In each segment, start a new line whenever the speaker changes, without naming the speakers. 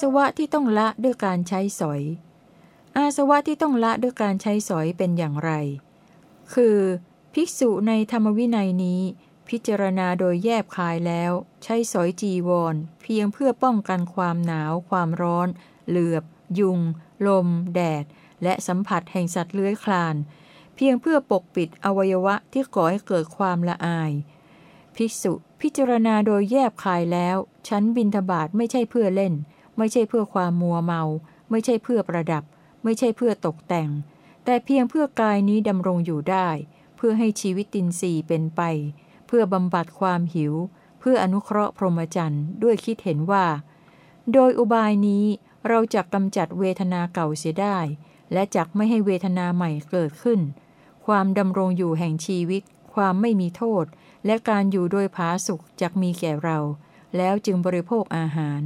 สวะที่ต้องละด้วยการใช้สอย อาสวะที่ต้องละด้วยการใช้สอยเป็นอย่างไร คือ ภิกษุในธรรมวินัยนี้ พิจารณาโดยแยบคายแล้ว ใช้สอยจีวร เพียงเพื่อป้องกันความหนาว ความร้อน เหลือบ ยุง ลม แดด และสัมผัสแห่งสัตว์เลื้อยคลาน เพียงเพื่อปกปิดอวัยวะที่ก่อให้เกิดความละอาย ภิกษุพิจารณาโดยแยบคายแล้วฉันบินทบาทไม่ใช่เพื่อเล่น ไม่ใช่เพื่อความมัวเมา ไม่ใช่เพื่อประดับ ไม่ใช่เพื่อตกแต่ง แต่เพียงเพื่อกายนี้ดำรงอยู่ได้ เพื่อให้ชีวิตตินรีเป็นไป เพื่อบำบัดความหิว เพื่ออนุเคราะห์พรหมจรรย์ด้วยคิดเห็นว่า โดยอุบายนี้เราจะกำจัดเวทนาเก่าเสียได้ และจักไม่ให้เวทนาใหม่เกิดขึ้น ความดำรงอยู่แห่งชีวิต ความไม่มีโทษ และการอยู่โดยผาสุขจักมีแก่เรา แล้วจึงบริโภคอาหาร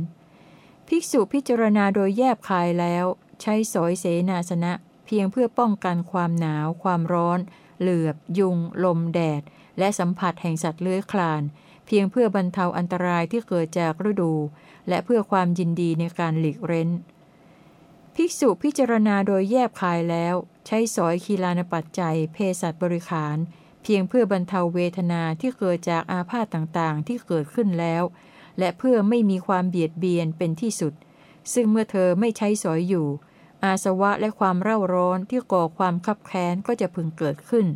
ภิกษุพิจารณาโดยแยบคายแล้ว ใช้สอยเสนาสนะ เพียงเพื่อป้องกันความหนาว ความร้อน เหลือบ ยุง ลมแดด และสัมผัสแห่งสัตว์เลื้อยคลาน เพียงเพื่อบรรเทาอันตรายที่เกิดจากฤดู และเพื่อความยินดีในการหลีกเร้น ภิกษุพิจารณาโดยแยบคายแล้ว ใช้สอยคีลานปัจจัยเพศสัตว์บริขาร เพียงเพื่อบรรเทาเวทนาที่เกิดจากอาพาธต่างๆ ที่เกิดขึ้นแล้ว และเพื่อไม่มีความเบียดเบียนเป็นที่สุด ซึ่งเมื่อเธอไม่ใช้สอยอยู่ อาสวะและความเร่าร้อนที่ก่อความคับแค้นก็จะพึงเกิดขึ้น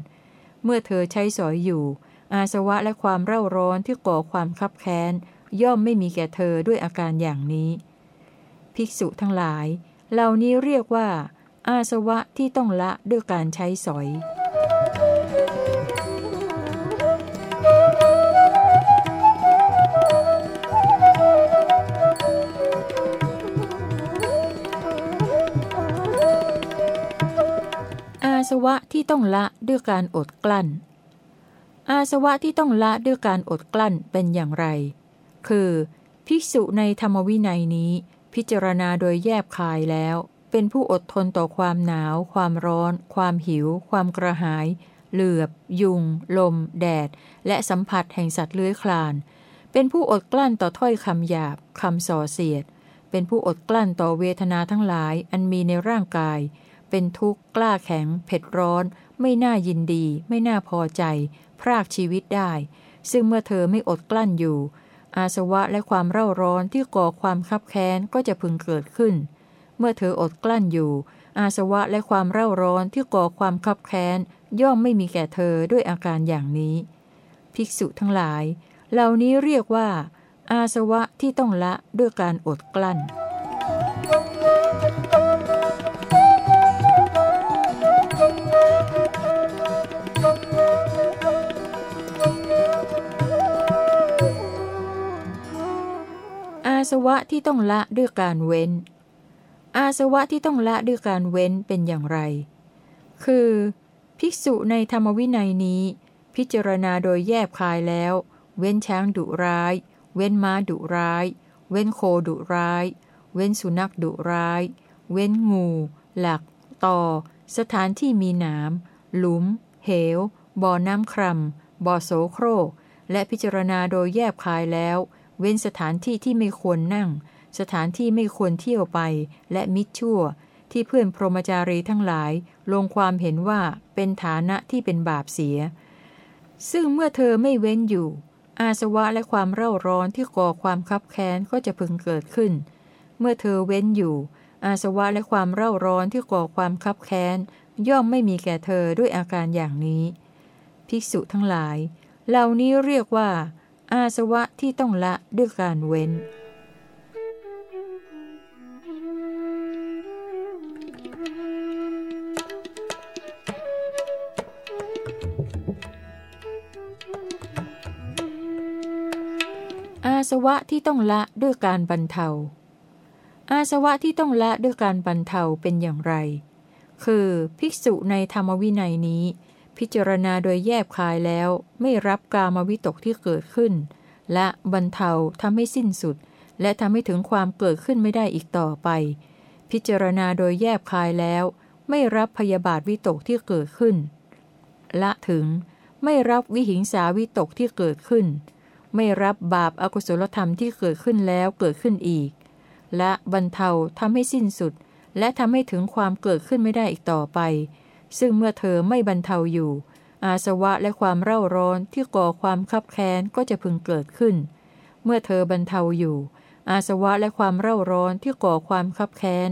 เมื่อเธอใช้สอยอยู่ อาสวะและความเร่าร้อนที่ก่อความคับแค้นย่อมไม่มีแก่เธอด้วยอาการอย่างนี้ ภิกษุทั้งหลาย เหล่านี้เรียกว่า อาสวะที่ต้องละด้วยการใช้สอย สวะที่ต้องละด้วยการอดกลั้น อาสวะที่ต้องละด้วยการอดกลั้นเป็นอย่างไร คือ ภิกษุในธรรมวินัยนี้ พิจารณาโดยแยบคายแล้ว เป็นผู้อดทนต่อความหนาว ความร้อน ความหิว ความกระหาย เหลือบ ยุง ลม แดด และสัมผัสแห่งสัตว์เลื้อยคลาน เป็นผู้อดกลั้นต่อถ้อยคำหยาบคำส่อเสียด เป็นผู้อดกลั้นต่อเวทนาทั้งหลายอันมีในร่างกาย เป็นทุกข์กล้าแข็ง เผ็ดร้อน ไม่น่ายินดี ไม่น่าพอใจ พรากชีวิตได้ ซึ่งเมื่อเธอไม่อดกลั้นอยู่ อาสวะและความเร่าร้อนที่ก่อความคับแค้นก็จะพึงเกิดขึ้น เมื่อเธออดกลั้นอยู่ อาสวะและความเร่าร้อนที่ก่อความคับแค้นย่อมไม่มีแก่เธอด้วยอาการอย่างนี้ ภิกษุทั้งหลาย เหล่านี้เรียกว่า อาสวะที่ต้องละด้วยการอดกลั้น สวะที่ต้องละด้วยการเว้น อาสวะที่ต้องละด้วยการเว้นเป็นอย่างไร คือ ภิกษุในธรรมวินัยนี้ พิจารณาโดยแยบคายแล้ว เว้นช้างดุร้าย เว้นม้าดุร้าย เว้นโคดุร้าย เว้นสุนัขดุร้าย เว้นงู หลัก ต่อ สถานที่มีหนามหลุม เหว บ่อน้ำคร่ำบ่อโสโครก และพิจารณาโดยแยบคายแล้ว เว้นสถานที่ที่ไม่ควรนั่ง สถานที่ไม่ควรเที่ยวไป และมิชั่ว ที่เพื่อนพรหมจารีทั้งหลาย ลงความเห็นว่าเป็นฐานะที่เป็นบาปเสีย ซึ่งเมื่อเธอไม่เว้นอยู่ อาสวะและความเร่าร้อนที่ก่อความคับแค้นก็จะพึงเกิดขึ้น เมื่อเธอเว้นอยู่ อาสวะและความเร่าร้อนที่ก่อความคับแค้นย่อมไม่มีแก่เธอด้วยอาการอย่างนี้ ภิกษุทั้งหลาย เหล่านี้เรียกว่า อาสวะที่ต้องละด้วยการเว้น อาสวะที่ต้องละด้วยการบรรเทา อาสวะที่ต้องละด้วยการบรรเทาเป็นอย่างไร คือภิกษุในธรรมวินัยนี้ พิจารณาโดยแยบคายแล้ว ไม่รับกามวิตกที่เกิดขึ้น และบรรเทาทำให้สิ้นสุด และทำให้ถึงความเกิดขึ้นไม่ได้อีกต่อไป พิจารณาโดยแยบคายแล้ว ไม่รับพยาบาทวิตกที่เกิดขึ้น ละถึง ไม่รับวิหิงสาวิตกที่เกิดขึ้น ไม่รับบาปอากุศลธรรมที่เกิดขึ้นแล้วเกิดขึ้นอีก และบรรเทาทำให้สิ้นสุด และทำให้ถึงความเกิดขึ้นไม่ได้อีกต่อไป ซึ่งเมื่อเธอไม่บรรเทาอยู่ อาสวะและความเร่าร้อนที่ก่อความคับแค้นก็จะพึงเกิดขึ้น เมื่อเธอบรรเทาอยู่ อาสวะและความเร่าร้อนที่ก่อความคับแค้น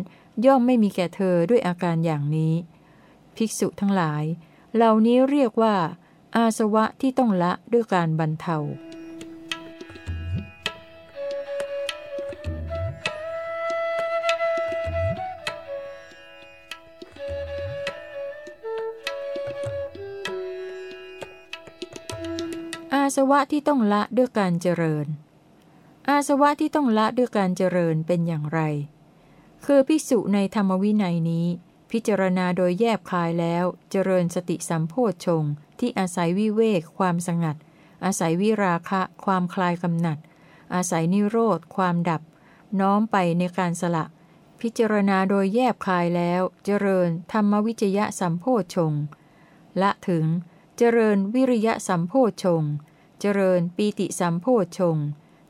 ย่อมไม่มีแก่เธอด้วยอาการอย่างนี้ ภิกษุทั้งหลาย เหล่านี้เรียกว่า อาสวะที่ต้องละด้วยการบรรเทา อาสวะที่ต้องละด้วยการเจริญ อาสวะที่ต้องละด้วยการเจริญเป็นอย่างไร คือพิสุในธรรมวินัยนี้ พิจารณาโดยแยบคายแล้วเจริญสติสัมโพชฌงที่อาศัยวิเวกความสงัด อาศัยวิราคะ ความคลายกำหนัด อาศัยนิโรธ ความดับ น้อมไปในการสละ พิจารณาโดยแยบคายแล้วเจริญธรรมวิจยะสัมโพชฌงละถึงเจริญวิริยะสัมโพชฌง เจริญปีติสัมโพชง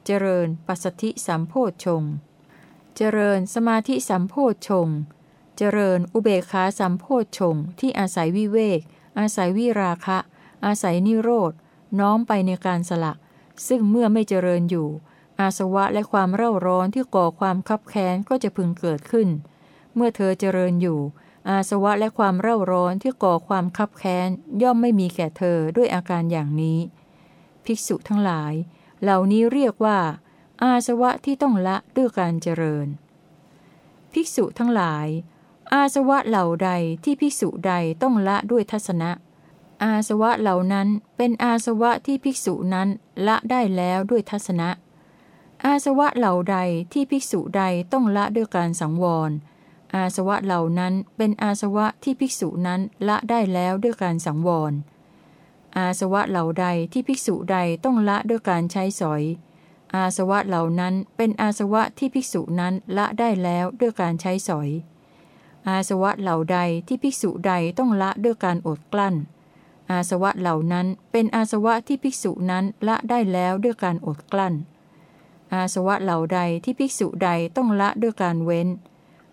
เจริญปัสสธิสัมโพชง เจริญสมาธิสัมโพชง เจริญอุเบกขาสัมโพชงที่อาศัยวิเวก อาศัยวิราคะ อาศัยนิโรธน้อมไปในการสละ ซึ่งเมื่อไม่เจริญอยู่ อาสวะและความเร่าร้อนที่ก่อความคับแค้นก็จะพึงเกิดขึ้น เมื่อเธอเจริญอยู่ อาสวะและความเร่าร้อนที่ก่อความคับแค้นย่อมไม่มีแก่เธอด้วยอาการอย่างนี้ ภิกษุทั้งหลาย เหล่านี้เรียกว่า อาสวะที่ต้องละด้วยการเจริญ ภิกษุทั้งหลาย อาสวะเหล่าใดที่ภิกษุใดต้องละด้วยทัศนะ อาสวะเหล่านั้นเป็นอาสวะที่ภิกษุนั้นละได้แล้วด้วยทัศนะ อาสวะเหล่าใดที่ภิกษุใดต้องละด้วยการสังวร อาสวะเหล่านั้นเป็นอาสวะที่ภิกษุนั้นละได้แล้วด้วยการสังวร อาสวะเหล่าใดที่ภิกษุใดต้องละด้วยการใช้สอย อาสวะเหล่านั้นเป็นอาสวะที่ภิกษุนั้นละได้แล้วด้วยการใช้สอย อาสวะเหล่าใดที่ภิกษุใดต้องละด้วยการอดกลั้น อาสวะเหล่านั้นเป็นอาสวะที่ภิกษุนั้นละได้แล้วด้วยการอดกลั้น อาสวะเหล่าใดที่ภิกษุใดต้องละด้วยการเว้น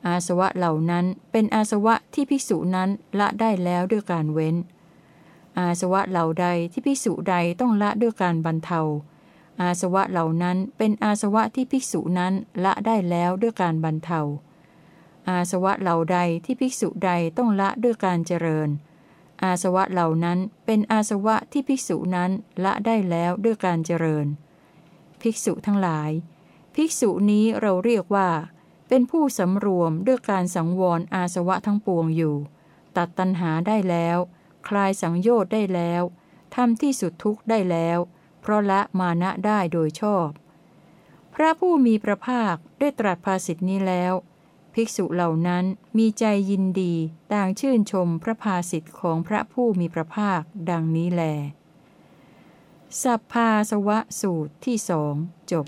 อาสวะเหล่านั้นเป็นอาสวะที่ภิกษุนั้นละได้แล้วด้วยการเว้น อาสวะเหล่าใดที่ภิกษุใดต้องละด้วยการบรรเทา อาสวะเหล่านั้นเป็นอาสวะที่ภิกษุนั้นละได้แล้วด้วยการบรรเทา อาสวะเหล่าใดที่ภิกษุใดต้องละด้วยการเจริญ อาสวะเหล่านั้นเป็นอาสวะที่ภิกษุนั้นละได้แล้วด้วยการเจริญ ภิกษุทั้งหลาย ภิกษุนี้เราเรียกว่า เป็นผู้สำรวมด้วยการสังวรอาสวะทั้งปวงอยู่ ตัดตัณหาได้แล้ว คลายสังโยชน์ได้แล้วทำที่สุดทุกข์ได้แล้ว เพราะละมานะได้โดยชอบ พระผู้มีพระภาคได้ตรัสภาสิทธินี้แล้ว ภิกษุเหล่านั้นมีใจยินดีต่างชื่นชมพระภาสิทธิของพระผู้มีพระภาคดังนี้แล สัพพาสวะสูตรที่สองจบ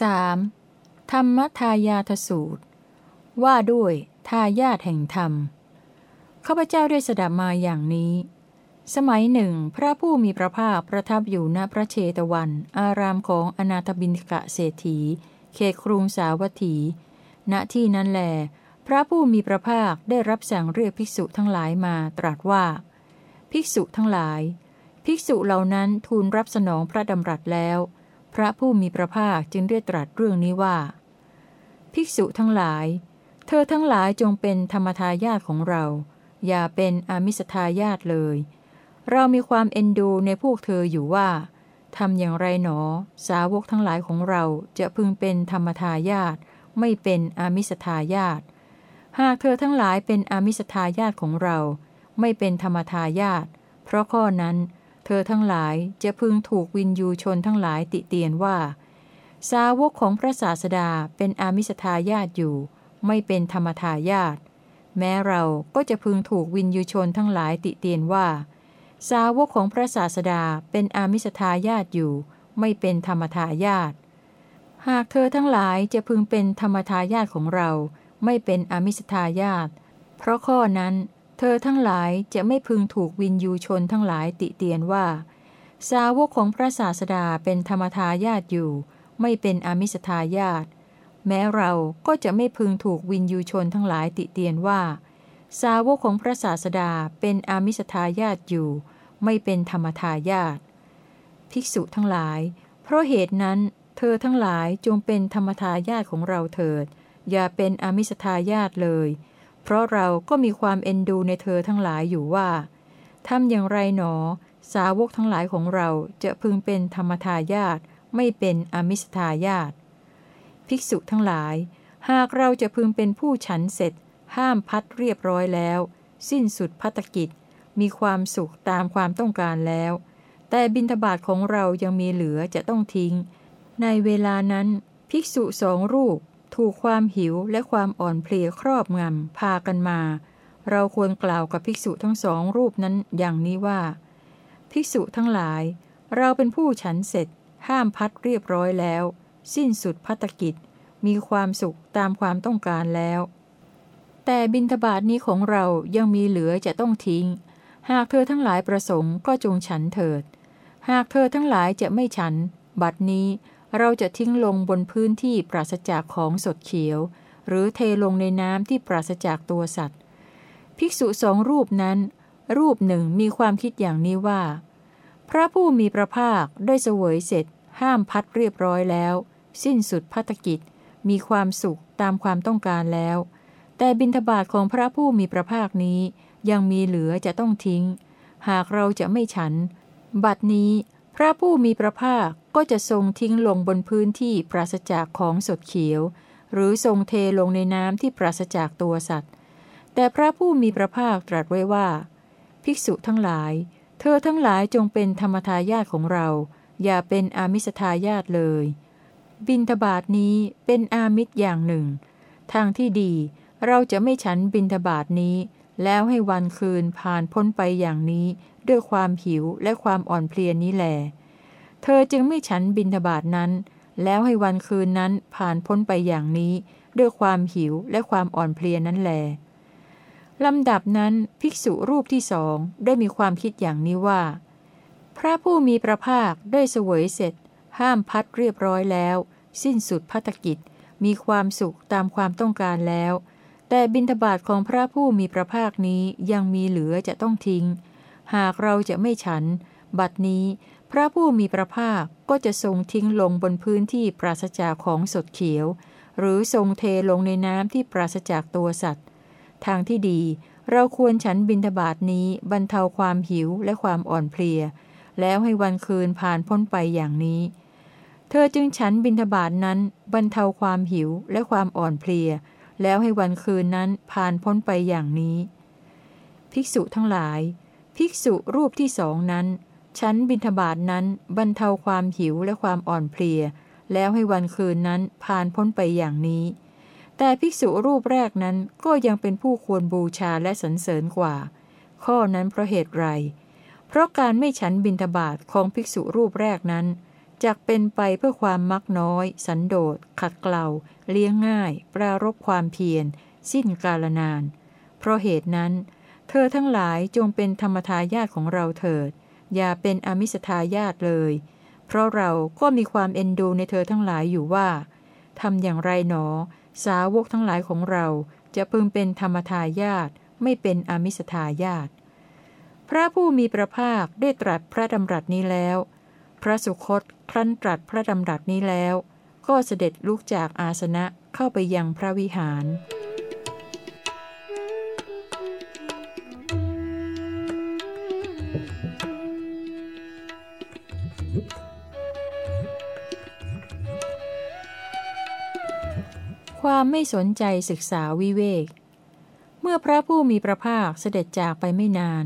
3. ธรรมทายาทสูตร ว่าด้วยทายาทแห่งธรรม ข้าพเจ้าได้สดับมาอย่างนี้ สมัยหนึ่ง พระผู้มีพระภาคประทับอยู่ณพระเชตวัน อารามของอนาถบินกะเศรษฐี เขตกรุงสาวัตถี ณที่นั้นแล พระผู้มีพระภาคได้รับสั่งเรียกภิกษุทั้งหลายมาตรัสว่า ภิกษุทั้งหลาย ภิกษุเหล่านั้นทูลรับสนองพระดำรัสแล้ว พระผู้มีพระภาคจึงได้ตรัสเรื่องนี้ว่า ภิกษุทั้งหลาย เธอทั้งหลายจงเป็นธรรมทายาทของเรา อย่าเป็นอามิสทายาทเลย เรามีความเอ็นดูในพวกเธออยู่ว่าทำอย่างไรหนอ สาวกทั้งหลายของเราจะพึงเป็นธรรมทายาทไม่เป็นอามิสทายาทหากเธอทั้งหลายเป็นอามิสทายาทของเรา ไม่เป็นธรรมทายาทเพราะข้อนั้น ธอทั้งหลายจะพึงถูกวินยูชนทั้งหลายติเตียนว่า สาวกของพระศาสดาเป็นอามิสทายาตอยู่ ไม่เป็นธรรมทายาตแม้เราก็จะพึงถูกวินยูชนทั้งหลายติเตียนว่า สาวกของพระศาสดาเป็นอามิสทายาตอยู่ ไม่เป็นธรรมทายาตหากเธอทั้งหลายจะพึงเป็นธรรมทายาทของเรา ไม่เป็นอมิสทายาทเพราะข้อนั้น เธอทั้งหลายจะไม่พึงถูกวินยูชนทั้งหลายติเตียนว่า สาวกของพระศาสดาเป็นธรรมทายาทอยู่ ไม่เป็นอมิสทายาทแม้เราก็จะไม่พึงถูกวินยูชนทั้งหลายติเตียนว่า สาวกของพระศาสดาเป็นอามิสทายาทอยู่ ไม่เป็นธรรมทายาทภิกษุทั้งหลาย เพราะเหตุนั้น เธอทั้งหลายจงเป็นธรรมทายาทของเราเถิด อย่าเป็นอมิสทายาทเลย ราะเราก็มีความเอ็นดูในเธอทั้งหลายอยู่ว่าทำอย่างไรหนอ สาวกทั้งหลายของเราจะพึงเป็นธรรมทายาทไม่เป็นอมิสทายาทภิกษุทั้งหลาย หากเราจะพึงเป็นผู้ฉันเสร็จ ห้ามพัดเรียบร้อยแล้ว สิ้นสุดพัตกิจ มีความสุขตามความต้องการแล้ว แต่บินทบาทของเรายังมีเหลือจะต้องทิ้ง ในเวลานั้น ภิกษุสองรูป ถูกความหิวและความอ่อนเพลียครอบงำพากันมา เราควรกล่าวกับภิกษุทั้งสองรูปนั้นอย่างนี้ว่า ภิกษุทั้งหลาย เราเป็นผู้ฉันเสร็จ ห้ามพัดเรียบร้อยแล้ว สิ้นสุดพัตกิจ มีความสุขตามความต้องการแล้ว แต่บินทบาทนี้ของเรายังมีเหลือจะต้องทิ้ง หากเธอทั้งหลายประสงค์ก็จงฉันเถิด หากเธอทั้งหลายจะไม่ฉัน บัดนี้ เราจะทิ้งลงบนพื้นที่ปราศจากของสดเขียว หรือเทลงในน้ำที่ปราศจากตัวสัตว์ ภิกษุสองรูปนั้น รูปหนึ่งมีความคิดอย่างนี้ว่า พระผู้มีพระภาคได้เสวยเสร็จ ห้ามพัดเรียบร้อยแล้ว สิ้นสุดพัฒกิจ มีความสุขตามความต้องการแล้ว แต่บินทบาทของพระผู้มีพระภาคนี้ยังมีเหลือจะต้องทิ้ง หากเราจะไม่ฉัน บัดนี้พระผู้มีพระภาค ก็จะทรงทิ้งลงบนพื้นที่ปราศจากของสดเขียว หรือทรงเทลงในน้ำที่ปราศจากตัวสัตว์ แต่พระผู้มีพระภาคตรัสไว้ว่า ภิกษุทั้งหลาย เธอทั้งหลายจงเป็นธรรมทายาทของเรา อย่าเป็นอามิสทายาตเลย บินทบาทนี้เป็นอามิตรอย่างหนึ่ง ทางที่ดีเราจะไม่ฉันบินทบาทนี้ แล้วให้วันคืนผ่านพ้นไปอย่างนี้ ด้วยความหิวและความอ่อนเพลียนี้แหล เธอจึงไม่ฉันบินทบาทนั้น แล้วให้วันคืนนั้นผ่านพ้นไปอย่างนี้ ด้วยความหิวและความอ่อนเพลียนั้นแหลลำดับนั้นภิกษุรูปที่สองได้มีความคิดอย่างนี้ว่า พระผู้มีพระภาคได้เสวยเสร็จ ห้ามพัดเรียบร้อยแล้ว สิ้นสุดพัฒกิจ มีความสุขตามความต้องการแล้ว แต่บินทบาทของพระผู้มีพระภาคนี้ยังมีเหลือจะต้องทิ้ง หากเราจะไม่ฉัน บัดนี้ พระผู้มีพระภาคก็จะทรงทิ้งลงบนพื้นที่ปราศจากของสดเขียว หรือทรงเทลงในน้ำที่ปราศจากตัวสัตว์ ทางที่ดีเราควรฉันบินทบาทนี้บรรเทาความหิวและความอ่อนเพลีย แล้วให้วันคืนผ่านพ้นไปอย่างนี้ เธอจึงฉันบินทบาทนั้นบรรเทาความหิวและความอ่อนเพลีย แล้วให้วันคืนนั้นผ่านพ้นไปอย่างนี้ ภิกษุทั้งหลาย ภิกษุรูปที่สองนั้น ฉันบินทบาทนั้นบรรเทาความหิวและความอ่อนเพลีย แล้วให้วันคืนนั้นผ่านพ้นไปอย่างนี้ แต่ภิกษุรูปแรกนั้นก็ยังเป็นผู้ควรบูชาและสรรเสริญกว่า ข้อนั้นเพราะเหตุไร เพราะการไม่ฉันบินทบาทของภิกษุรูปแรกนั้นจักเป็นไปเพื่อความมักน้อย สันโดษ ขัดเกลาเลี้ยงง่าย ปรารบความเพียร สิ้นกาลนาน เพราะเหตุนั้น เธอทั้งหลายจงเป็นธรรมทายาทของเราเถิด อย่าเป็นอมิสทายาทเลย เพราะเราก็มีความเอ็นดูในเธอทั้งหลายอยู่ว่าทำอย่างไรหนอ สาวกทั้งหลายของเราจะพึงเป็นธรรมทายาทไม่เป็นอมิสทายาทพระผู้มีพระภาคได้ตรัสพระดำรัสนี้แล้ว พระสุคตครั้นตรัสพระดำรัสนี้แล้ว ก็เสด็จลุกจากอาสนะเข้าไปยังพระวิหาร ไม่สนใจศึกษาวิเวก เมื่อพระผู้มีพระภาคเสด็จจากไปไม่นาน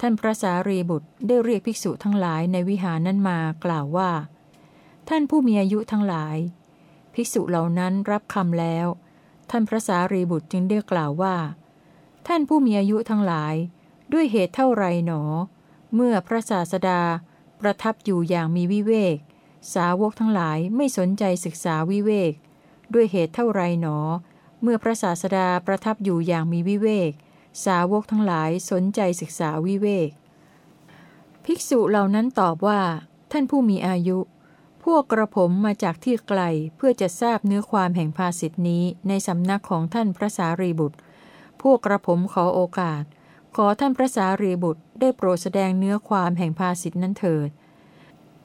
ท่านพระสารีบุตรได้เรียกภิกษุทั้งหลายในวิหารนั้นมากล่าวว่า ท่านผู้มีอายุทั้งหลาย ภิกษุเหล่านั้นรับคำแล้ว ท่านพระสารีบุตรจึงได้กล่าวว่า ท่านผู้มีอายุทั้งหลาย ด้วยเหตุเท่าไรหนอ เมื่อพระศาสดาประทับอยู่อย่างมีวิเวก สาวกทั้งหลายไม่สนใจศึกษาวิเวก ด้วยเหตุเท่าไรหนอ เมื่อพระศาสดาประทับอยู่อย่างมีวิเวก สาวกทั้งหลายสนใจศึกษาวิเวก ภิกษุเหล่านั้นตอบว่า ท่านผู้มีอายุ พวกกระผมมาจากที่ไกลเพื่อจะทราบเนื้อความแห่งภาสิทธินี้ในสำนักของท่านพระสารีบุตร พวกกระผมขอโอกาส ขอท่านพระสารีบุตร ได้โปรดแสดงเนื้อความแห่งภาสิทธินั้นเถิด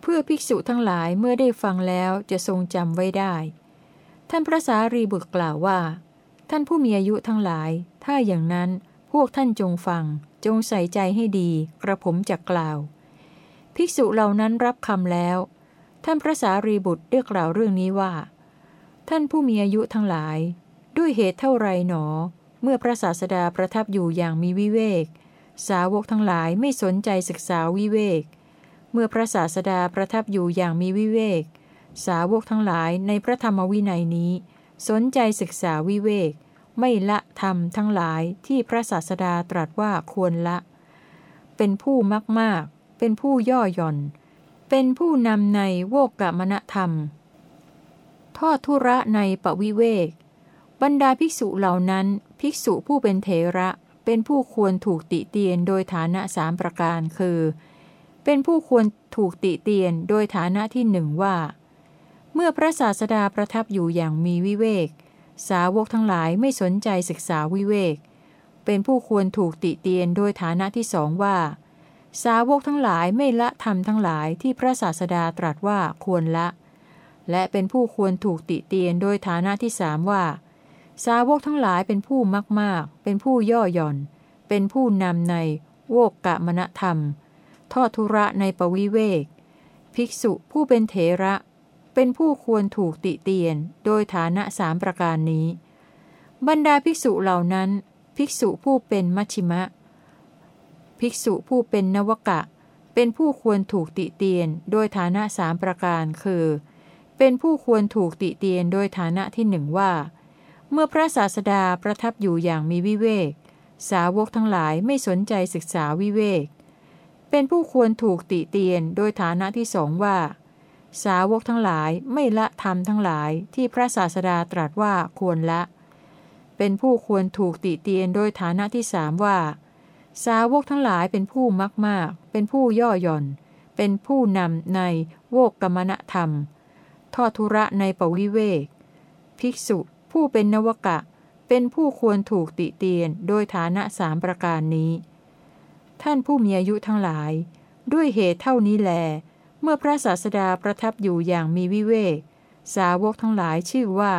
เพื่อภิกษุทั้งหลายเมื่อได้ฟังแล้วจะทรงจำไว้ได้ ท่านพระสารีบุตรกล่าวว่า ท่านผู้มีอายุทั้งหลาย ถ้าอย่างนั้นพวกท่านจงฟัง จงใส่ใจให้ดี กระผมจะกล่าว ภิกษุเหล่านั้นรับคำแล้ว ท่านพระสารีบุตรได้กล่าวเรื่องนี้ว่า ท่านผู้มีอายุทั้งหลาย ด้วยเหตุเท่าไรหนอ เมื่อพระศาสดาประทับอยู่อย่างมีวิเวก สาวกทั้งหลายไม่สนใจศึกษาวิเวก เมื่อพระศาสดาประทับอยู่อย่างมีวิเวก สาวกทั้งหลายในพระธรรมวินัยนี้ สนใจศึกษาวิเวก ไม่ละธรรมทั้งหลายที่พระศาสดาตรัสว่าควรละ เป็นผู้มากมากเป็นผู้ย่อหย่อน เป็นผู้นำในโวกกะมณธรรม ทอดทุระในปวิเวก บรรดาภิกษุเหล่านั้น ภิกษุผู้เป็นเถระ เป็นผู้ควรถูกติเตียนโดยฐานะสามประการคือ เป็นผู้ควรถูกติเตียนโดยฐานะที่หนึ่งว่า เมื่อพระศาสดาประทับอยู่อย่างมีวิเวก สาวกทั้งหลายไม่สนใจศึกษาวิเวก เป็นผู้ควรถูกติเตียนโดยฐานะที่สองว่า สาวกทั้งหลายไม่ละธรรมทั้งหลายที่พระศาสดาตรัสว่าควรละ และเป็นผู้ควรถูกติเตียนโดยฐานะที่สามว่า สาวกทั้งหลายเป็นผู้มากมากเป็นผู้ย่อหย่อน เป็นผู้นำในโวกกะมณธรรม ทอดทุระในปวิเวก ภิกษุผู้เป็นเถระ เป็นผู้ควรถูกติเตียน โดยฐานะสามประการนี้ บรรดาภิกษุเหล่านั้น ภิกษุผู้เป็นมัชิมะ ภิกษุผู้เป็นนวกะ เป็นผู้ควรถูกติเตียน โดยฐานะสามประการคือ เป็นผู้ควรถูกติเตียนโดยฐานะที่หนึ่งว่า เมื่อพระศาสดาประทับอยู่อย่างมีวิเวก สาวกทั้งหลายไม่สนใจศึกษาวิเวก เป็นผู้ควรถูกติเตียนโดยฐานะที่สองว่า สาวกทั้งหลายไม่ละธรรมทั้งหลายที่พระศาสดาตรัสว่าควรละ เป็นผู้ควรถูกติเตียนโดยฐานะที่สามว่า สาวกทั้งหลายเป็นผู้มากมาก เป็นผู้ย่อหย่อน เป็นผู้นำในโวกกรรมณธรรม ทอทุระในปวิเวก ภิกษุผู้เป็นนวกะ เป็นผู้ควรถูกติเตียนโดยฐานะสามประการนี้ ท่านผู้มีอายุทั้งหลาย ด้วยเหตุเท่านี้แล เมื่อพระศาสดาประทับอยู่อย่างมีวิเวกสาวกทั้งหลายชื่อว่า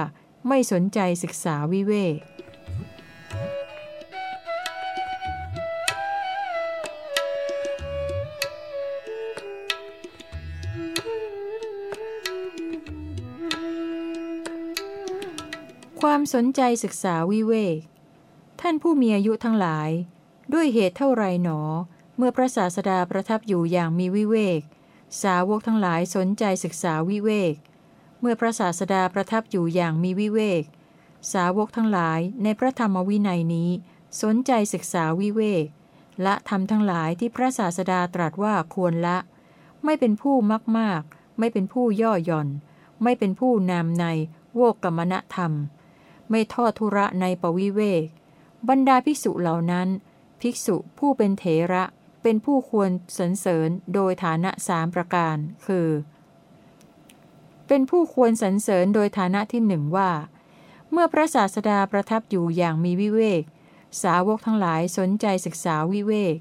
ไม่สนใจศึกษาวิเวกความสนใจศึกษาวิเวก ท่านผู้มีอายุทั้งหลาย ด้วยเหตุเท่าไรหนอ เมื่อพระศาสดาประทับอยู่อย่างมีวิเวก สาวกทั้งหลายสนใจศึกษาวิเวก เมื่อพระศาสดาประทับอยู่อย่างมีวิเวก สาวกทั้งหลายในพระธรรมวินัยนี้ สนใจศึกษาวิเวก ละธรรมทั้งหลายที่พระศาสดาตรัสว่าควรละ ไม่เป็นผู้มากมากไม่เป็นผู้ย่อหย่อน ไม่เป็นผู้นำในโวกกรรมณธรรม ไม่ทอดทุระในปวิเวก บรรดาภิกษุเหล่านั้น ภิกษุผู้เป็นเถระ เป็นผู้ควรสรรเสริญโดยฐานะสามประการ คือ เป็นผู้ควรสรรเสริญโดยฐานะที่หนึ่งว่า เมื่อพระศาสดาประทับอยู่อย่างมีวิเวก สาวกทั้งหลายสนใจศึกษาวิเวก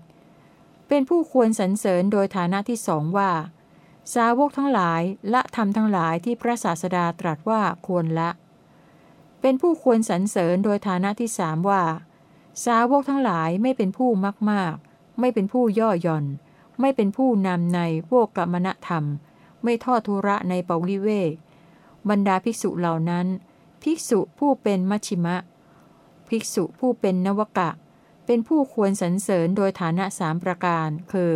เป็นผู้ควรสรรเสริญโดยฐานะที่สองว่า สาวกทั้งหลายละธรรมทั้งหลายที่พระศาสดาตรัสว่าควรละ เป็นผู้ควรสรรเสริญโดยฐานะที่สามว่า สาวกทั้งหลายไม่เป็นผู้มากมาก ไม่เป็นผู้ย่อหย่อน ไม่เป็นผู้นำในโวกกรรมณธรรม ไม่ทอดทุระในปวิเวกบรรดาภิกษุเหล่านั้น ภิกษุผู้เป็นมัชิมะ ภิกษุผู้เป็นนวกะ เป็นผู้ควรสรรเสริญโดยฐานะสามประการ คือ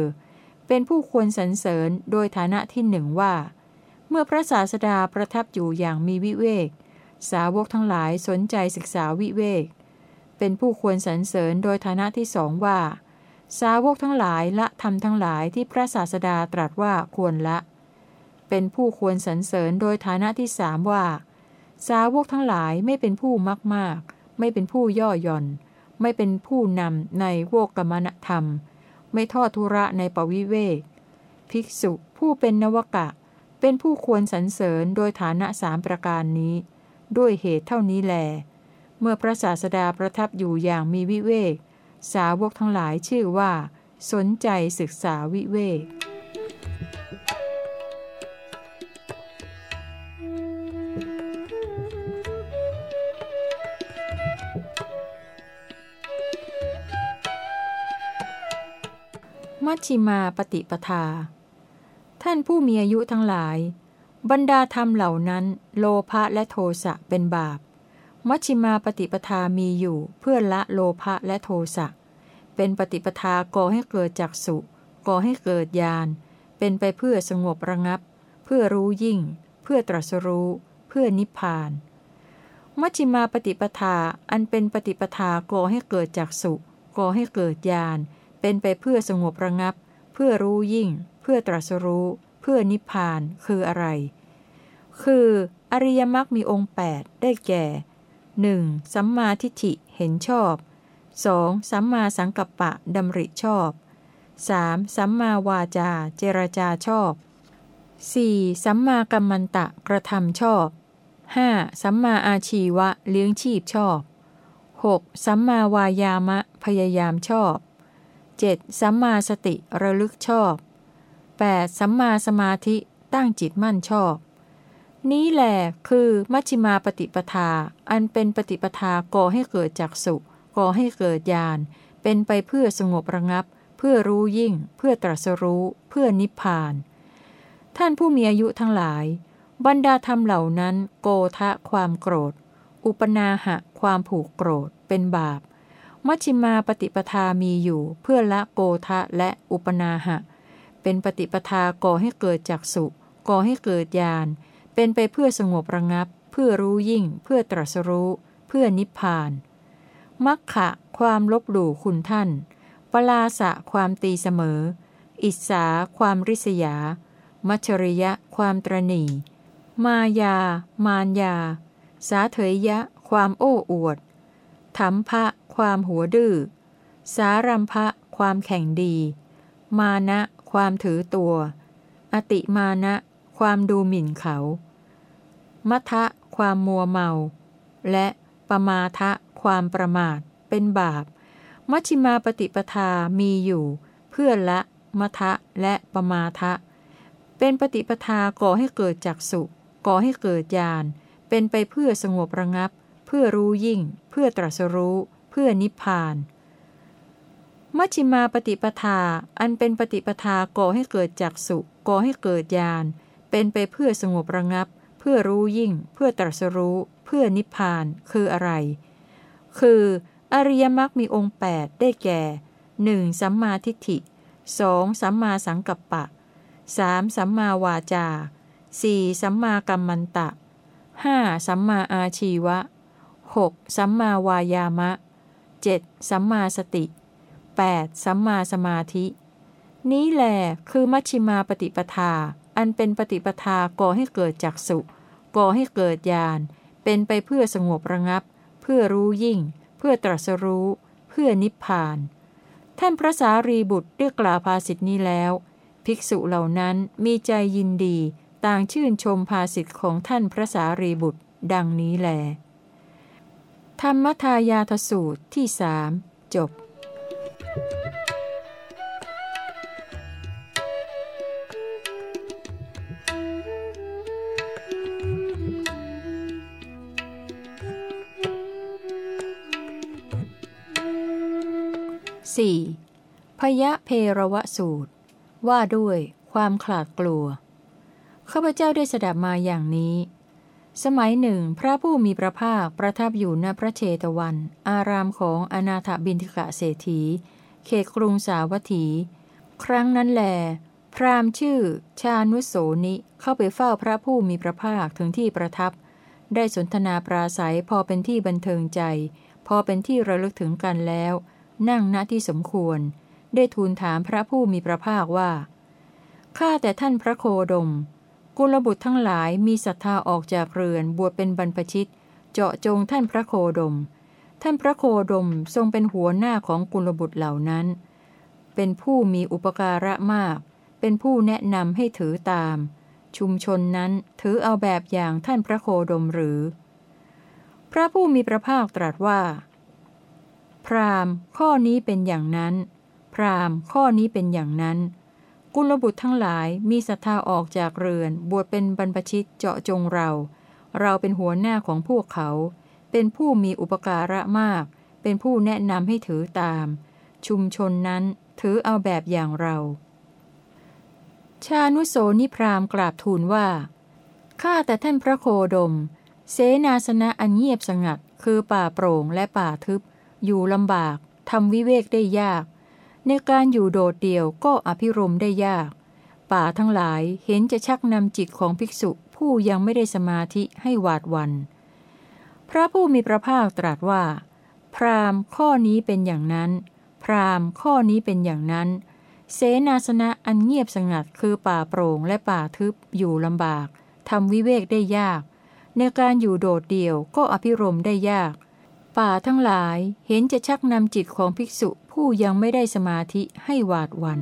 เป็นผู้ควรสรรเสริญโดยฐานะที่หนึ่งว่า เมื่อพระศาสดาประทับอยู่อย่างมีวิเวก สาวกทั้งหลายสนใจศึกษาวิเวก เป็นผู้ควรสรรเสริญโดยฐานะที่สองว่า สาวกทั้งหลายละทำทั้งหลายที่พระศาสดาตรัสว่าควรละ เป็นผู้ควรสรรเสริญโดยฐานะที่สามว่า สาวกทั้งหลายไม่เป็นผู้มากมากไม่เป็นผู้ย่อหย่อน ไม่เป็นผู้นำในโวกกรรมนธรรม ไม่ทอดทุระในปวิเวก ภิกษุผู้เป็นนวกะ เป็นผู้ควรสรรเสริญโดยฐานะสามประการนี้ ด้วยเหตุเท่านี้แล เมื่อพระศาสดาประทับอยู่อย่างมีวิเวก สาวกทั้งหลายชื่อว่า สนใจศึกษาวิเวกมัชชิมาปฏิปทา ท่านผู้มีอายุทั้งหลาย บรรดาธรรมเหล่านั้น โลภะและโทสะเป็นบาป มัชชิมาปฏิปทามีอยู่เพื่อละโลภะและโทสะ เป็นปฏิปทาก่อให้เกิดจักสุก่อให้เกิดญาณ เป็นไปเพื่อสงบระงับ เพื่อรู้ยิ่ง เพื่อตรัสรู้ เพื่อนิพพาน มัชชิมาปฏิปทาอันเป็นปฏิปทาก่อให้เกิดจักสุก่อให้เกิดญาณ เป็นไปเพื่อสงบระงับ เพื่อรู้ยิ่ง เพื่อตรัสรู้ เพื่อนิพพานคืออะไร คืออริยมรรคมีองค์ 8 ได้แก่ 1. สัมมาทิฏฐิเห็นชอบ 2. สัมมาสังกัปปะดำริชอบ 3. สัมมาวาจาเจรจาชอบ 4. สัมมากัมมันตะกระทำชอบ 5. สัมมาอาชีวะเลี้ยงชีพชอบ 6. สัมมาวายามะพยายามชอบ 7. สัมมาสติระลึกชอบ 8. สัมมาสมาธิตั้งจิตมั่นชอบ นี้แหละคือมัชฌิมาปฏิปทา อันเป็นปฏิปทาก่อให้เกิดจักสุก่อให้เกิดญาณเป็นไปเพื่อสงบระงับ เพื่อรู้ยิ่ง เพื่อตรัสรู้ เพื่อนิพพาน ท่านผู้มีอายุทั้งหลาย บรรดาธรรมเหล่านั้น โกทะความโกรธ อุปนาหะ ความผูกโกรธเป็นบาป มัชฌิมาปฏิปทามีอยู่ เพื่อละโกทะและอุปนาหะ เป็นปฏิปทาก่อให้เกิดจักสุก่อให้เกิดญาณ เป็นไปเพื่อสงบระงับ เพื่อรู้ยิ่ง เพื่อตรัสรู้ เพื่อนิพพาน มัคคะความลบหลู่คุณท่าน ปลาสะความตีเสมอ อิสาความริษยา มัชริยะ ความตรณีมายา มานยา สาเถยยะ ความโอ้อวดธรรมภะ ความหัวดื้อ สารัมภะ ความแข่งดี มานะ ความถือตัว อติมานะ ความดูหมิ่นเขา มัทะความมัวเมา และปมาทะความประมาท เป็นบาป มัชฌิมาปฏิปทามีอยู่ เพื่อละมัทะและปมาทะ เป็นปฏิปทาก่อให้เกิดจักสุก่อให้เกิดญาณ เป็นไปเพื่อสงบระงับ เพื่อรู้ยิ่ง เพื่อตรัสรู้ เพื่อนิพพานมัชฌิมาปฏิปทา อันเป็นปฏิปทาก่อให้เกิดจักสุก่อให้เกิดญาณ เป็นไปเพื่อสงบระงับ เพื่อรู้ยิ่ง เพื่อตรัสรู้ เพื่อนิพพาน คืออะไร คือ อริยมรรคมีองค์ 8 ได้แก่ 1. สัมมาทิฏฐิ 2. สัมมาสังกัปปะ 3. สัมมาวาจา 4. สัมมากัมมันตะ 5. สัมมาอาชีวะ 6. สัมมาวายามะ 7. สัมมาสติ 8. สัมมาสมาธิ นี้แหลคือมัชฌิมาปฏิปทา อันเป็นปฏิปทาก่อให้เกิดจักสุก่อให้เกิดญาณเป็นไปเพื่อสงบระงับ เพื่อรู้ยิ่ง เพื่อตรัสรู้ เพื่อนิพพาน ท่านพระสารีบุตรได้กล่าวภาสิทธินี้แล้ว ภิกษุเหล่านั้นมีใจยินดี ต่างชื่นชมภาสิทธิของท่านพระสารีบุตร ดังนี้แล ธรรมทายาทสูตรที่สามจบ สี่พยะเพรวสูตร ว่าด้วยความขลาดกลัว ข้าพเจ้าได้สดับมาอย่างนี้ สมัยหนึ่งพระผู้มีพระภาคประทับอยู่ณพระเชตวัน อารามของอนาถบินทิกะเศรษฐี เขตกรุงสาวัตถี ครั้งนั้นแล พราหมณ์ชื่อ ชานุโสนิเข้าไปเฝ้าพระผู้มีพระภาคถึงที่ประทับ ได้สนทนาปราศัยพอเป็นที่บันเทิงใจ พอเป็นที่ระลึกถึงกันแล้ว นั่งณที่สมควร ได้ทูลถามพระผู้มีพระภาคว่า ข้าแต่ท่านพระโคดม กุลบุตรทั้งหลายมีศรัทธาออกจากเรือนบวชเป็นบรรพชิต เจาะจงท่านพระโคดม ท่านพระโคดมทรงเป็นหัวหน้าของกุลบุตรเหล่านั้น เป็นผู้มีอุปการะมาก เป็นผู้แนะนำให้ถือตาม ชุมชนนั้นถือเอาแบบอย่างท่านพระโคดมหรือ พระผู้มีพระภาคตรัสว่า พราหมณ์ ข้อนี้เป็นอย่างนั้น พราหมณ์ ข้อนี้เป็นอย่างนั้น กุลบุตรทั้งหลายมีศรัทธาออกจากเรือน บวชเป็นบรรพชิตเจาะจงเรา เราเป็นหัวหน้าของพวกเขา เป็นผู้มีอุปการะมาก เป็นผู้แนะนำให้ถือตาม ชุมชนนั้นถือเอาแบบอย่างเรา ชานุโสนิพรามกราบทูลว่า ข้าแต่ท่านพระโคดม เสนาสนะอันเงียบสงัด คือป่าโปร่งและป่าทึบ อยู่ลำบากทำวิเวกได้ยาก ในการอยู่โดดเดี่ยวก็อภิรมได้ยาก ป่าทั้งหลายเห็นจะชักนำจิตของภิกษุผู้ยังไม่ได้สมาธิให้หวาดวัน พระผู้มีพระภาคตรัสว่า พรามข้อนี้เป็นอย่างนั้น พรามข้อนี้เป็นอย่างนั้น เสนาสนะอันเงียบสงัดคือป่าโปร่งและป่าทึบอยู่ลำบากทำวิเวกได้ยาก ในการอยู่โดดเดี่ยวก็อภิรมได้ยาก ป่าทั้งหลายเห็นจะชักนำจิตของภิกษุผู้ยังไม่ได้สมาธิให้หวาดวัน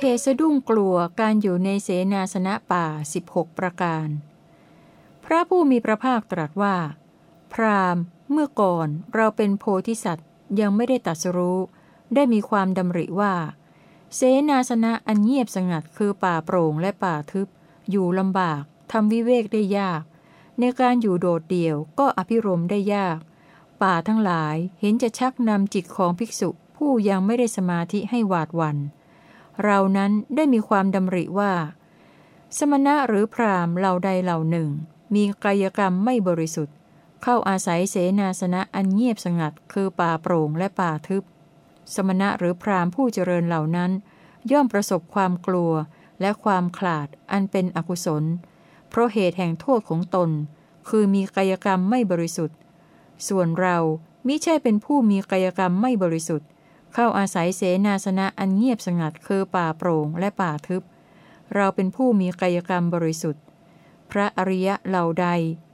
เหตุสะดุ้งกลัวการอยู่ในเสนาสนะป่า 16 ประการ พระผู้มีพระภาคตรัสว่า พรามเมื่อก่อนเราเป็นโพธิสัตว ยังไม่ได้ตัดสรู้ ได้มีความดำริว่า เสนาสนะอันเงียบสงัดคือป่าโปร่งและป่าทึบ อยู่ลำบากทำวิเวกได้ยาก ในการอยู่โดดเดี่ยวก็อภิรมได้ยาก ป่าทั้งหลายเห็นจะชักนำจิตของภิกษุผู้ยังไม่ได้สมาธิให้หวาดวัน เรานั้นได้มีความดำริว่า สมณะหรือพรามเหล่าใดเหล่าหนึ่ง มีกายกรรมไม่บริสุทธิ เข้าอาศัยเสนาสนะอันเงียบสงัด คือป่าโปร่งและป่าทึบ สมณะหรือพรามผู้เจริญเหล่านั้น ย่อมประสบความกลัวและความขลาดอันเป็นอกุศล เพราะเหตุแห่งโทษของตน คือมีกายกรรมไม่บริสุทธิ์ ส่วนเรามิใช่เป็นผู้มีกายกรรมไม่บริสุทธิ์ เข้าอาศัยเสนาสนะอันเงียบสงัด คือป่าโปร่งและป่าทึบ เราเป็นผู้มีกายกรรมบริสุทธิ์ พระอริยะเหล่าใด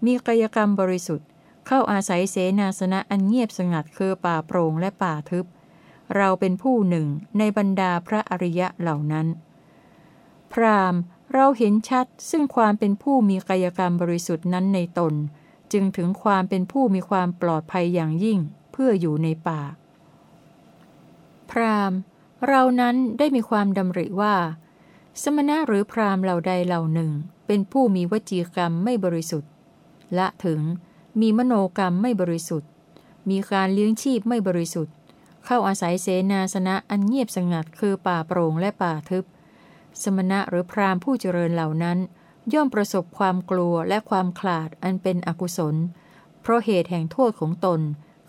มีกายกรรมบริสุทธิ์ เข้าอาศัยเสนาสนะอันเงียบสงัดคือป่าโปร่งและป่าทึบ เราเป็นผู้หนึ่งในบรรดาพระอริยะเหล่านั้น พรามเราเห็นชัดซึ่งความเป็นผู้มีกายกรรมบริสุทธิ์นั้นในตน จึงถึงความเป็นผู้มีความปลอดภัยอย่างยิ่งเพื่ออยู่ในป่า พรามเรานั้นได้มีความดำริว่า สมณะหรือพรามเหล่าใดเหล่าหนึ่ง เป็นผู้มีวจีกรรมไม่บริสุทธิ์ ละถึง มีมโนกรรมไม่บริสุทธิ์ มีการเลี้ยงชีพไม่บริสุทธิ์ เข้าอาศัยเสนาสนะอันเงียบสงัดคือป่าโปร่งและป่าทึบ สมณะหรือพรามผู้เจริญเหล่านั้น ย่อมประสบความกลัวและความขลาดอันเป็นอกุศล เพราะเหตุแห่งโทษของตน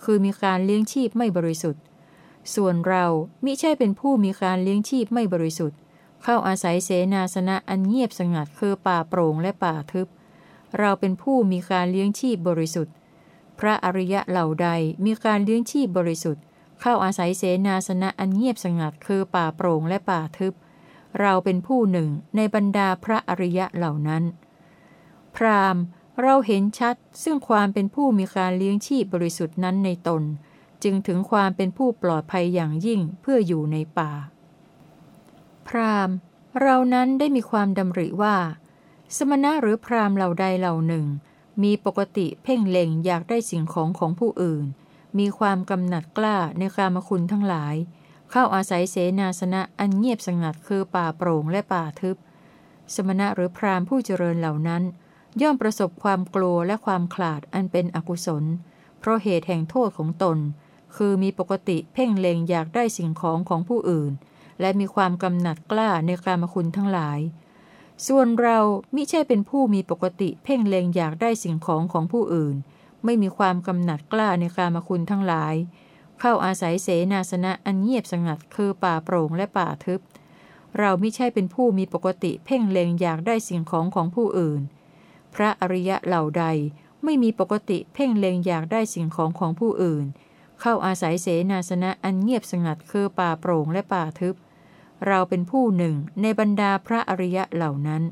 คือมีการเลี้ยงชีพไม่บริสุทธิ์ ส่วนเรามิใช่เป็นผู้มีการเลี้ยงชีพไม่บริสุทธิ์ เข้าอาศัยเสนาสนะอันเงียบสงัดคือป่าโปร่งและป่าทึบ เราเป็นผู้มีการเลี้ยงชีพบริสุทธิ์ พระอริยะเหล่าใดมีการเลี้ยงชีพบริสุทธิ์ เข้าอาศัยเสนาสนะอันเงียบสงัดคือป่าโปร่งและป่าทึบ เราเป็นผู้หนึ่งในบรรดาพระอริยะเหล่านั้น พรามเราเห็นชัดซึ่งความเป็นผู้มีการเลี้ยงชีพบริสุทธิ์นั้นในตน จึงถึงความเป็นผู้ปลอดภัยอย่างยิ่งเพื่ออยู่ในป่า พรามเรานั้นได้มีความดำริว่า สมณะหรือพรามเหล่าใดเหล่าหนึ่ง มีปกติเพ่งเล็งอยากได้สิ่งของของผู้อื่น มีความกำหนัดกล้าในกามคุณทั้งหลาย เข้าอาศัยเสนาสนะอันเงียบสงัดคือป่าโปร่งและป่าทึบ สมณะหรือพรามผู้เจริญเหล่านั้น ย่อมประสบความกลัวและความขลาดอันเป็นอกุศล เพราะเหตุแห่งโทษของตน คือมีปกติเพ่งเล็งอยากได้สิ่งของของผู้อื่น และมีความกำหนัดกล้าในกามคุณทั้งหลาย ส่วนเรามิใช่เป็นผู้มีปกติเพ่งเล็งอยากได้สิ่งของของผู้อื่น ไม่มีความกำหนัดกล้าในกามคุณทั้งหลาย เข้าอาศัยเสนาสนะอันเงียบสงัดคือป่าโปร่งและป่าทึบ เราไม่ใช่เป็นผู้มีปกติเพ่งเล็งอยากได้สิ่งของของผู้อื่น พระอริยะเหล่าใดไม่มีปกติเพ่งเล็งอยากได้สิ่งของของผู้อื่น เข้าอาศัยเสนาสนะอันเงียบสงัดคือป่าโปร่งและป่าทึบเเราเป็นผู้หนึ่งในบรรดาพระอริยะเหล่านั้น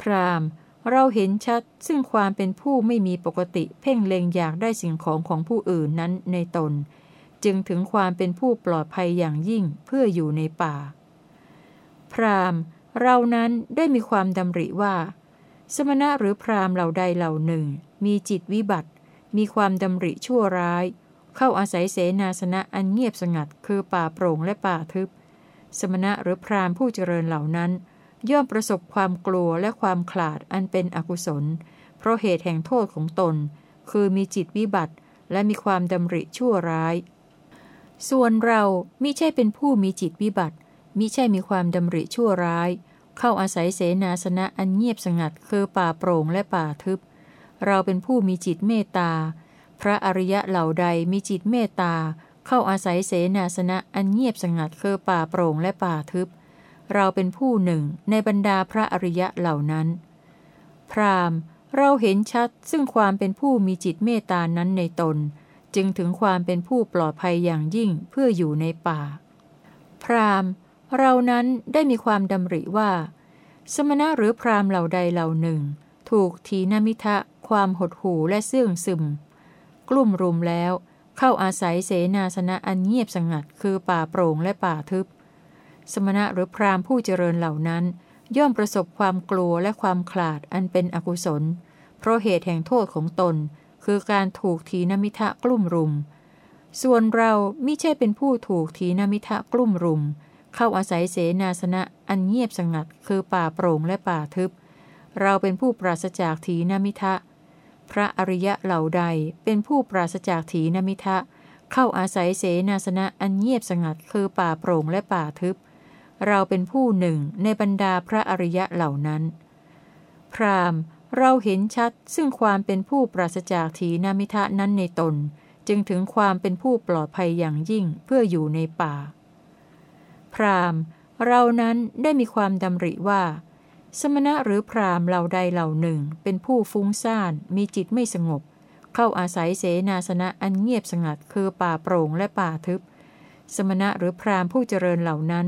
พรามเราเห็นชัดซึ่งความเป็นผู้ไม่มีปกติเพ่งเล็งอยากได้สิ่งของของผู้อื่นนั้นในตน จึงถึงความเป็นผู้ปลอดภัยอย่างยิ่งเพื่ออยู่ในป่า พรามเรานั้นได้มีความดำริว่า สมณะหรือพรามเหล่าใดเหล่าหนึ่ง มีจิตวิบัติ มีความดำริชั่วร้าย เข้าอาศัยเสนาสนะอันเงียบสงัดคือป่าโปร่งและป่าทึบ สมณะหรือพรามผู้เจริญเหล่านั้น ย่อมประสบความกลัวและความขลาดอันเป็นอกุศล เพราะเหตุแห่งโทษของตน คือมีจิตวิบัติและมีความดำริชั่วร้าย ส่วนเรามิใช่เป็นผู้มีจิตวิบัติมิใช่มีความดำริชั่วร้าย เข้าอาศัยเสนาสนะอันเงียบสงัดคือป่าโปร่งและป่าทึบ เราเป็นผู้มีจิตเมตตา พระอริยะเหล่าใดมีจิตเมตตา เข้าอาศัยเสนาสนะอันเงียบสงัดคือป่าโปร่งและป่าทึบ เราเป็นผู้หนึ่งในบรรดาพระอริยะเหล่านั้น พรามเราเห็นชัดซึ่งความเป็นผู้มีจิตเมตานั้นในตน จึงถึงความเป็นผู้ปลอดภัยอย่างยิ่งเพื่ออยู่ในป่า พรามเรานั้นได้มีความดำริว่า สมณะหรือพรามเหล่าใดเหล่าหนึ่ง ถูกทีนมิทะ ความหดหู่และเสื่องซึม กลุ่มรุมแล้ว เข้าอาศัยเสนาสนะอันเงียบสงัด คือป่าโปร่งและป่าทึบ สมณะหรือพราหมณ์ผู้เจริญเหล่านั้น ย่อมประสบความกลัวและความขลาดอันเป็นอกุศล เพราะเหตุแห่งโทษของตน คือการถูกทีนมิทะกลุ่มรุม ส่วนเราไม่ใช่เป็นผู้ถูกทีนมิทะกลุ่มรุม เข้าอาศัยเสนาสนะอันเงียบสงัด คือป่าโปร่งและป่าทึบ เราเป็นผู้ปราศจากทีนมิทะ พระอริยะเหล่าใดเป็นผู้ปราศจากทีนมิทะ เข้าอาศัยเสนาสนะอันเงียบสงัดคือป่าโปร่งและป่าทึบ เราเป็นผู้หนึ่งในบรรดาพระอริยะเหล่านั้น พรามเราเห็นชัดซึ่งความเป็นผู้ปราศจากถีนามิทะนั้นในตน จึงถึงความเป็นผู้ปลอดภัยอย่างยิ่งเพื่ออยู่ในป่า พรามเรานั้นได้มีความดำริว่า สมณะหรือพรามเหล่าใดเหล่าหนึ่ง เป็นผู้ฟุ้งซ่าน มีจิตไม่สงบ เข้าอาศัยเสนาสนะอันเงียบสงัดคือป่าโปร่งและป่าทึบ สมณะหรือพรามผู้เจริญเหล่านั้น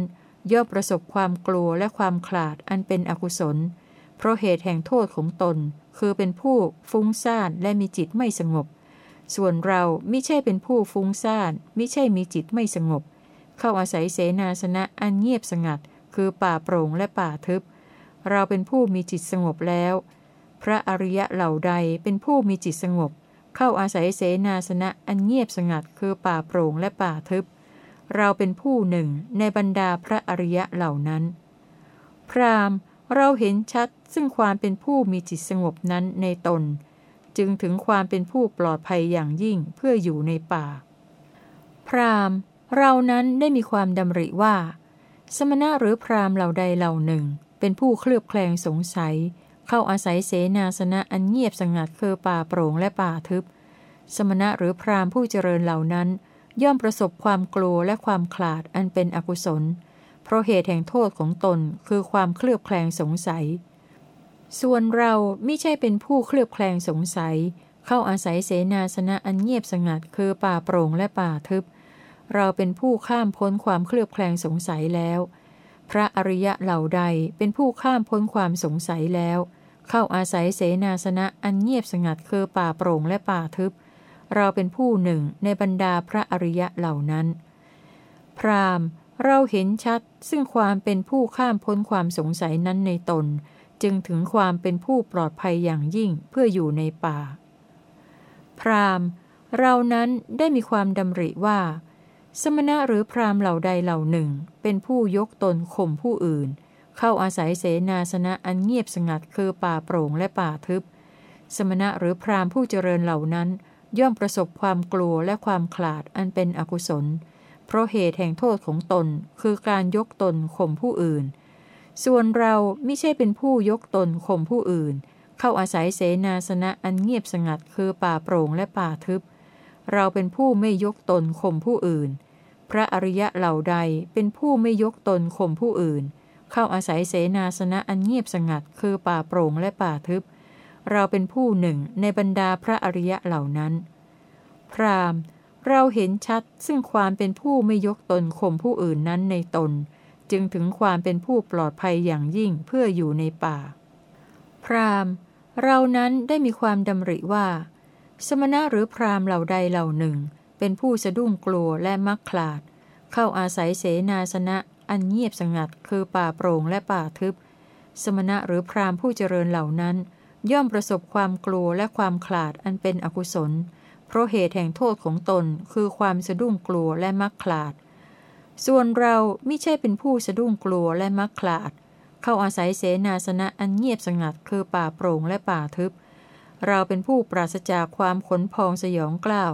ย่อมประสบความกลัวและความขลาดอันเป็นอกุศล เพราะเหตุแห่งโทษของตน คือเป็นผู้ฟุ้งซ่านและมีจิตไม่สงบ ส่วนเราไม่ใช่เป็นผู้ฟุ้งซ่านไม่ใช่มีจิตไม่สงบ เข้าอาศัยเสนาสนะอันเงียบสงัด คือป่าโปร่งและป่าทึบ เราเป็นผู้มีจิตสงบแล้ว พระอริยะเหล่าใดเป็นผู้มีจิตสงบ เข้าอาศัยเสนาสนะอันเงียบสงัดคือป่าโปร่งและป่าทึบ เราเป็นผู้หนึ่งในบรรดาพระอริยะเหล่านั้น พรามเราเห็นชัดซึ่งความเป็นผู้มีจิตสงบนั้นในตน จึงถึงความเป็นผู้ปลอดภัยอย่างยิ่งเพื่ออยู่ในป่า พรามเรานั้นได้มีความดำริว่า สมณะหรือพรามเหล่าใดเหล่าหนึ่ง เป็นผู้เคลือบแคลงสงสัย เข้าอาศัยเสนาสนะอันเงียบสงัดคือป่าโปร่งและป่าทึบ สมณะหรือพรามผู้เจริญเหล่านั้น ย่อมประสบความกลัวและความขลาดอันเป็นอกุศล เพราะเหตุแห่งโทษของตนคือความเคลือบแคลงสงสัย ส่วนเราไม่ใช่เป็นผู้เคลือบแคลงสงสัย เข้าอาศัยเสนาสนะอันเงียบสงัดคือป่าโปร่งและป่าทึบ เราเป็นผู้ข้ามพ้นความเคลือบแคลงสงสัยแล้ว พระอริยะเหล่าใดเป็นผู้ข้ามพ้นความสงสัยแล้ว เข้าอาศัยเสนาสนะอันเงียบสงัดคือป่าโปร่งและป่าทึบ เราเป็นผู้หนึ่งในบรรดาพระอริยะเหล่านั้น พรามเราเห็นชัดซึ่งความเป็นผู้ข้ามพ้นความสงสัยนั้นในตน จึงถึงความเป็นผู้ปลอดภัยอย่างยิ่งเพื่ออยู่ในป่า พรามเรานั้นได้มีความดำริว่า สมณะหรือพรามเหล่าใดเหล่าหนึ่ง เป็นผู้ยกตนข่มผู้อื่น เข้าอาศัยเสนาสนะอันเงียบสงัดคือป่าโปร่งและป่าทึบ สมณะหรือพรามผู้เจริญเหล่านั้น ย่อมประสบความกลัวและความขลาดอันเป็นอกุศล เพราะเหตุแห่งโทษของตนคือการยกตนข่มผู้อื่น ส่วนเราไม่ใช่เป็นผู้ยกตนข่มผู้อื่น เข้าอาศัยเสนาสนะอันเงียบสงัดคือป่าโปร่งและป่าทึบ เราเป็นผู้ไม่ยกตนข่มผู้อื่น พระอริยะเหล่าใดเป็นผู้ไม่ยกตนข่มผู้อื่น เข้าอาศัยเสนาสนะอันเงียบสงัดคือป่าโปร่งและป่าทึบ เราเป็นผู้หนึ่งในบรรดาพระอริยะเหล่านั้น พรามเราเห็นชัดซึ่งความเป็นผู้ไม่ยกตนข่มผู้อื่นนั้นในตน จึงถึงความเป็นผู้ปลอดภัยอย่างยิ่งเพื่ออยู่ในป่า พรามเรานั้นได้มีความดำริว่า สมณะหรือพรามเหล่าใดเหล่าหนึ่ง เป็นผู้สะดุ้งกลัวและมักคลาด เข้าอาศัยเสนาสนะ อันเงียบสงัดคือป่าโปร่งและป่าทึบ สมณะหรือพรามผู้เจริญเหล่านั้น ย่อมประสบความกลัวและความขลาดอันเป็นอกุศล เพราะเหตุแห่งโทษของตนคือความสะดุ้งกลัวและมักคลาด ส่วนเราไม่ใช่เป็นผู้สะดุ้งกลัวและมักคลาด เข้าอาศัยเสนาสนะอันเงียบสงัดคือป่าโปร่งและป่าทึบ เราเป็นผู้ปราศจากความขนพองสยองกล้าว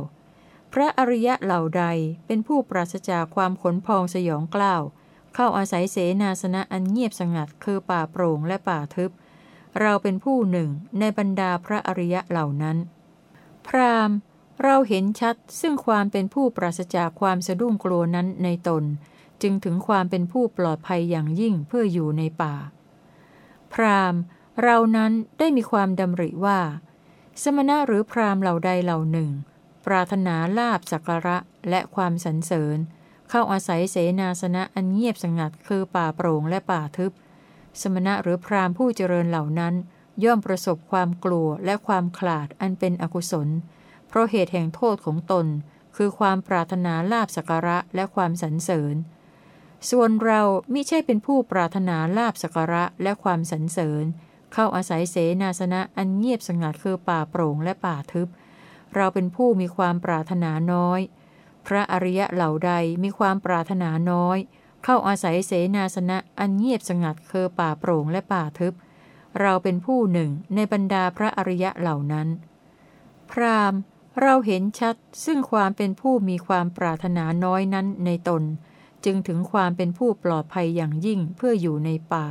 พระอริยะเหล่าใดเป็นผู้ปราศจากความขนพองสยองกล้าว เข้าอาศัยเสนาสนะอันเงียบสงัดคือป่าโปร่งและป่าทึบ เราเป็นผู้หนึ่งในบรรดาพระอริยะเหล่านั้น พรามเราเห็นชัดซึ่งความเป็นผู้ปราศจากความสะดุ้งกลัวนั้นในตน จึงถึงความเป็นผู้ปลอดภัยอย่างยิ่งเพื่ออยู่ในป่า พรามเรานั้นได้มีความดำริว่า สมณะหรือพรามเหล่าใดเหล่าหนึ่ง ปรารถนาลาบสักการะและความสรรเสริญ เข้าอาศัยเสนาสนะอันเงียบสงัดคือป่าโปร่งและป่าทึบ สมณะหรือพรามผู้เจริญเหล่านั้น ย่อมประสบความกลัวและความขลาดอันเป็นอกุศล เพราะเหตุแห่งโทษของตน คือความปรารถนาลาบสักการะและความสรรเสริญ ส่วนเรามิใช่เป็นผู้ปรารถนาลาบสักการะและความสรรเสริญ เข้าอาศัยเสนาสนะอันเงียบสงัดคือป่าโปร่งและป่าทึบ เราเป็นผู้มีความปรารถนาน้อย พระอริยะเหล่าใดมีความปรารถนาน้อย เข้าอาศัยเสนาสนะอันเงียบสงัดคือป่าโปร่งและป่าทึบ เราเป็นผู้หนึ่งในบรรดาพระอริยะเหล่านั้น พรามเราเห็นชัดซึ่งความเป็นผู้มีความปรารถนาน้อยนั้นในตน จึงถึงความเป็นผู้ปลอดภัยอย่างยิ่งเพื่ออยู่ในป่า